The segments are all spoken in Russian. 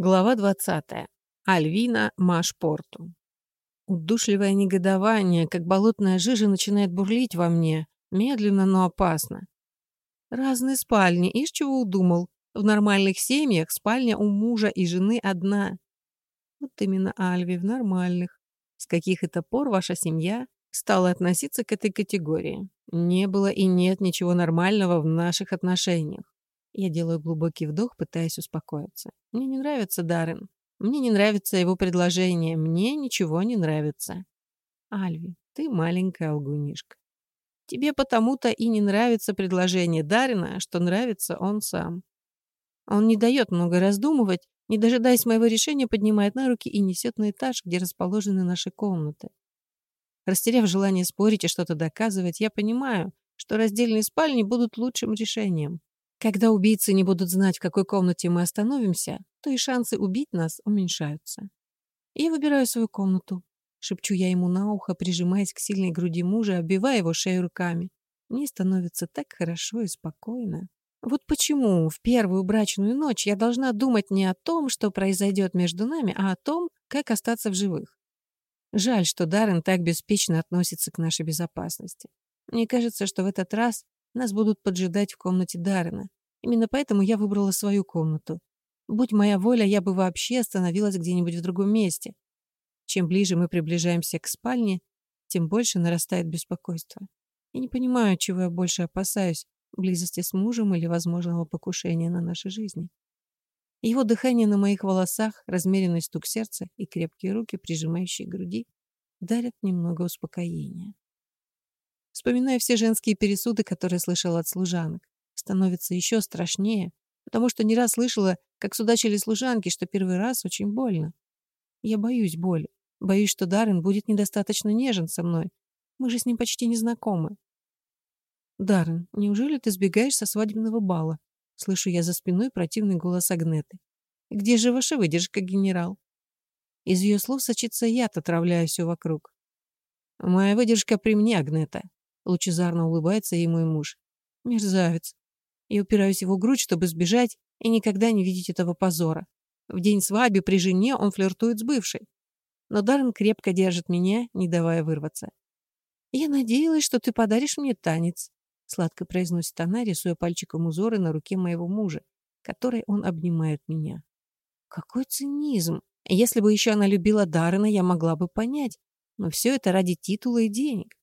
Глава 20. Альвина Машпорту. Удушливое негодование, как болотная жижа, начинает бурлить во мне, медленно, но опасно. Разные спальни, из чего удумал. В нормальных семьях спальня у мужа и жены одна. Вот именно, Альви, в нормальных. С каких это пор ваша семья стала относиться к этой категории? Не было и нет ничего нормального в наших отношениях. Я делаю глубокий вдох, пытаясь успокоиться. Мне не нравится Даррен. Мне не нравится его предложение. Мне ничего не нравится. Альви, ты маленькая лгунишка. Тебе потому-то и не нравится предложение Дарина, что нравится он сам. Он не дает много раздумывать, не дожидаясь моего решения, поднимает на руки и несет на этаж, где расположены наши комнаты. Растеряв желание спорить и что-то доказывать, я понимаю, что раздельные спальни будут лучшим решением. Когда убийцы не будут знать, в какой комнате мы остановимся, то и шансы убить нас уменьшаются. Я выбираю свою комнату. Шепчу я ему на ухо, прижимаясь к сильной груди мужа, оббивая его шею руками. Мне становится так хорошо и спокойно. Вот почему в первую брачную ночь я должна думать не о том, что произойдет между нами, а о том, как остаться в живых. Жаль, что Даррен так беспечно относится к нашей безопасности. Мне кажется, что в этот раз нас будут поджидать в комнате Даррена. Именно поэтому я выбрала свою комнату. Будь моя воля, я бы вообще остановилась где-нибудь в другом месте. Чем ближе мы приближаемся к спальне, тем больше нарастает беспокойство. Я не понимаю, чего я больше опасаюсь — близости с мужем или возможного покушения на наши жизни. Его дыхание на моих волосах, размеренный стук сердца и крепкие руки, прижимающие груди, дарят немного успокоения. Вспоминая все женские пересуды, которые слышала от служанок, становится еще страшнее, потому что не раз слышала, как судачили служанки, что первый раз очень больно. Я боюсь боли. Боюсь, что Даррен будет недостаточно нежен со мной. Мы же с ним почти не знакомы. «Даррен, неужели ты сбегаешь со свадебного бала?» Слышу я за спиной противный голос Агнеты. «Где же ваша выдержка, генерал?» Из ее слов сочится яд, отравляя все вокруг. «Моя выдержка при мне, Агнета. Лучезарно улыбается ей мой муж. Мерзавец. Я упираюсь его грудь, чтобы сбежать и никогда не видеть этого позора. В день свадьбы при жене он флиртует с бывшей. Но Даррен крепко держит меня, не давая вырваться. «Я надеялась, что ты подаришь мне танец», — сладко произносит она, рисуя пальчиком узоры на руке моего мужа, которой он обнимает меня. Какой цинизм! Если бы еще она любила Даррена, я могла бы понять. Но все это ради титула и денег.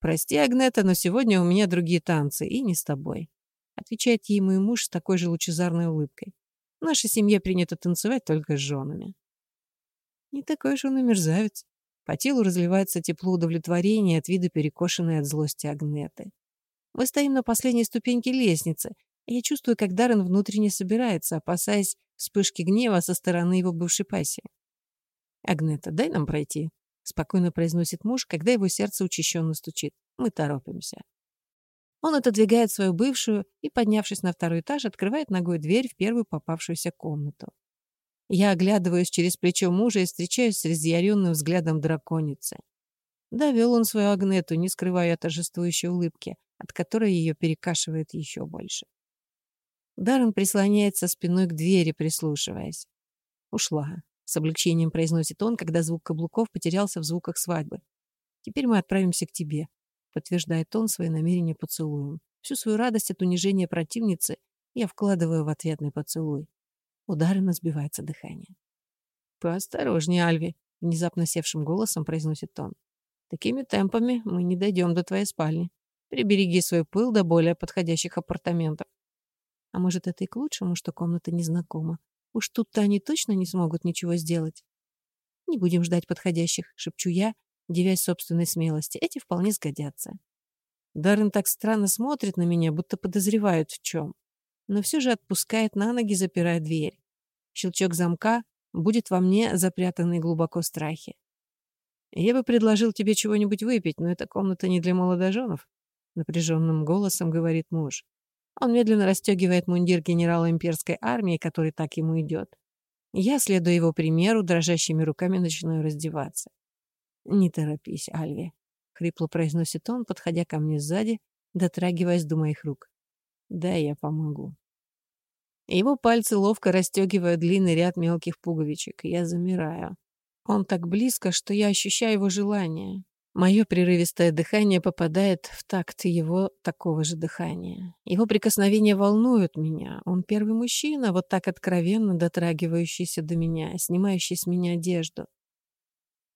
«Прости, Агнета, но сегодня у меня другие танцы, и не с тобой», отвечает ей мой муж с такой же лучезарной улыбкой. «В нашей семье принято танцевать только с женами». Не такой же он и мерзавец. По телу разливается тепло удовлетворения от вида перекошенной от злости Агнеты. Мы стоим на последней ступеньке лестницы, и я чувствую, как Даррен внутренне собирается, опасаясь вспышки гнева со стороны его бывшей пассии. «Агнета, дай нам пройти», — спокойно произносит муж, когда его сердце учащенно стучит. Мы торопимся. Он отодвигает свою бывшую и, поднявшись на второй этаж, открывает ногой дверь в первую попавшуюся комнату. Я оглядываюсь через плечо мужа и встречаюсь с разъяренным взглядом драконицы. Довел он свою Агнету, не скрывая торжествующей улыбки, от которой ее перекашивает еще больше. Даррен прислоняется спиной к двери, прислушиваясь. Ушла. С облегчением произносит он, когда звук каблуков потерялся в звуках свадьбы. «Теперь мы отправимся к тебе», — подтверждает он свои намерения поцелуем. Всю свою радость от унижения противницы я вкладываю в ответный поцелуй. Ударенно сбивается дыхание. «Поосторожнее, Альви», — внезапно севшим голосом произносит он. «Такими темпами мы не дойдем до твоей спальни. Прибереги свой пыл до более подходящих апартаментов». А может, это и к лучшему, что комната незнакома. Уж тут-то они точно не смогут ничего сделать. Не будем ждать подходящих, шепчу я, девясь собственной смелости. Эти вполне сгодятся. Даррен так странно смотрит на меня, будто подозревает в чем. Но все же отпускает на ноги, запирая дверь. Щелчок замка будет во мне запрятанный глубоко страхи. «Я бы предложил тебе чего-нибудь выпить, но эта комната не для молодоженов», — напряженным голосом говорит муж. Он медленно расстегивает мундир генерала имперской армии, который так ему идет. Я, следуя его примеру, дрожащими руками начинаю раздеваться. «Не торопись, Альви», — хрипло произносит он, подходя ко мне сзади, дотрагиваясь до моих рук. «Да, я помогу». Его пальцы ловко расстегивают длинный ряд мелких пуговичек, я замираю. Он так близко, что я ощущаю его желание. Мое прерывистое дыхание попадает в такт его такого же дыхания. Его прикосновения волнуют меня. Он первый мужчина, вот так откровенно дотрагивающийся до меня, снимающий с меня одежду.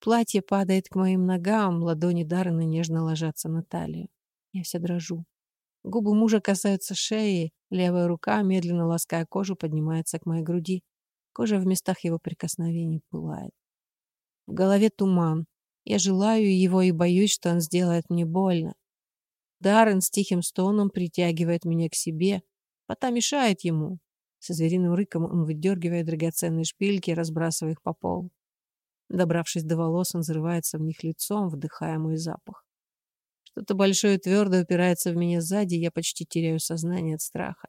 Платье падает к моим ногам, ладони Даррена нежно ложатся на талию. Я вся дрожу. Губы мужа касаются шеи, левая рука, медленно лаская кожу, поднимается к моей груди. Кожа в местах его прикосновений пылает. В голове туман. Я желаю его и боюсь, что он сделает мне больно. Даррен с тихим стоном притягивает меня к себе. Пота мешает ему. Со звериным рыком он выдергивает драгоценные шпильки и разбрасывает их по полу. Добравшись до волос, он взрывается в них лицом, вдыхая мой запах. Что-то большое и твердое упирается в меня сзади, и я почти теряю сознание от страха.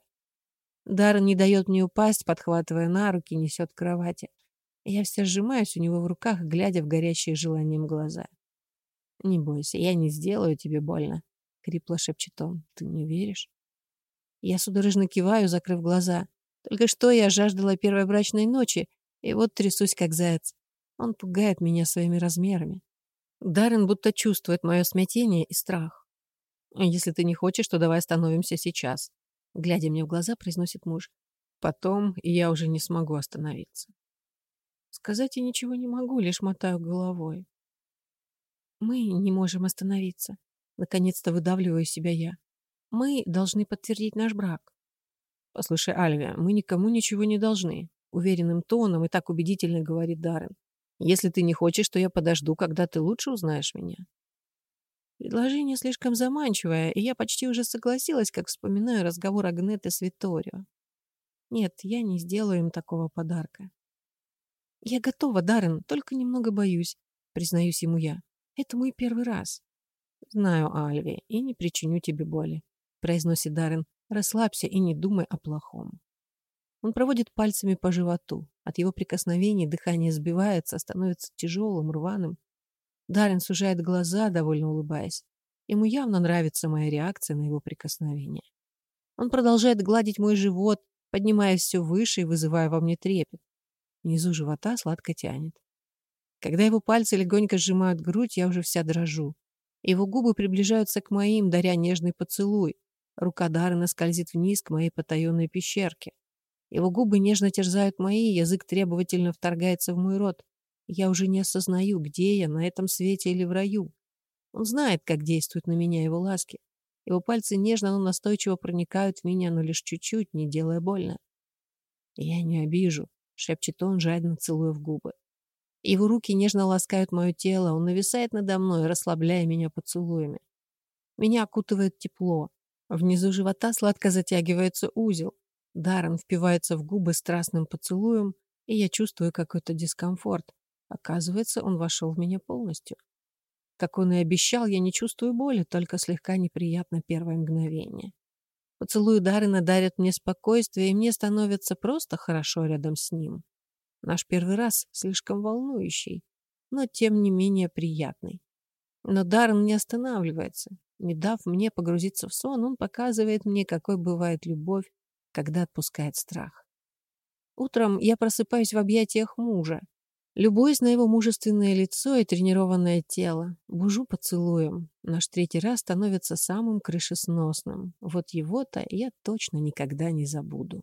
Даррен не дает мне упасть, подхватывая на руки, несет к кровати. Я вся сжимаюсь у него в руках, глядя в горящие желанием глаза. «Не бойся, я не сделаю тебе больно», — хрипло шепчет он. «Ты мне веришь?» Я судорожно киваю, закрыв глаза. Только что я жаждала первой брачной ночи, и вот трясусь, как заяц. Он пугает меня своими размерами. Даррен будто чувствует мое смятение и страх. «Если ты не хочешь, то давай остановимся сейчас», — глядя мне в глаза, произносит муж. «Потом я уже не смогу остановиться». Сказать я ничего не могу, лишь мотаю головой. Мы не можем остановиться. Наконец-то выдавливаю себя я. Мы должны подтвердить наш брак. Послушай, Альвия, мы никому ничего не должны. Уверенным тоном и так убедительно говорит Даррен. Если ты не хочешь, то я подожду, когда ты лучше узнаешь меня. Предложение слишком заманчивое, и я почти уже согласилась, как вспоминаю разговор Агнеты с Виторио. Нет, я не сделаю им такого подарка. «Я готова, Даррен, только немного боюсь», — признаюсь ему я. «Это мой первый раз». «Знаю, Альви, и не причиню тебе боли», — произносит Даррен. «Расслабься и не думай о плохом». Он проводит пальцами по животу. От его прикосновений дыхание сбивается, становится тяжелым, рваным. Даррен сужает глаза, довольно улыбаясь. Ему явно нравится моя реакция на его прикосновение. Он продолжает гладить мой живот, поднимаясь все выше и вызывая во мне трепет. Внизу живота сладко тянет. Когда его пальцы легонько сжимают грудь, я уже вся дрожу. Его губы приближаются к моим, даря нежный поцелуй. Рука Даррена скользит вниз к моей потаенной пещерке. Его губы нежно терзают мои, язык требовательно вторгается в мой рот. Я уже не осознаю, где я, на этом свете или в раю. Он знает, как действуют на меня его ласки. Его пальцы нежно, но настойчиво проникают в меня, но лишь чуть-чуть, не делая больно. Я не обижу, шепчет он, жадно целуя в губы. Его руки нежно ласкают мое тело, он нависает надо мной, расслабляя меня поцелуями. Меня окутывает тепло. Внизу живота сладко затягивается узел. Даррен впивается в губы страстным поцелуем, и я чувствую какой-то дискомфорт. Оказывается, он вошел в меня полностью. Как он и обещал, я не чувствую боли, только слегка неприятно первое мгновение. Поцелуи Дарина дарят мне спокойствие, и мне становится просто хорошо рядом с ним. Наш первый раз слишком волнующий, но тем не менее приятный. Но Даррен не останавливается. Не дав мне погрузиться в сон, он показывает мне, какой бывает любовь, когда отпускает страх. Утром я просыпаюсь в объятиях мужа. Любуюсь на его мужественное лицо и тренированное тело. Бужу поцелуем. Наш третий раз становится самым крышесносным. Вот его-то я точно никогда не забуду.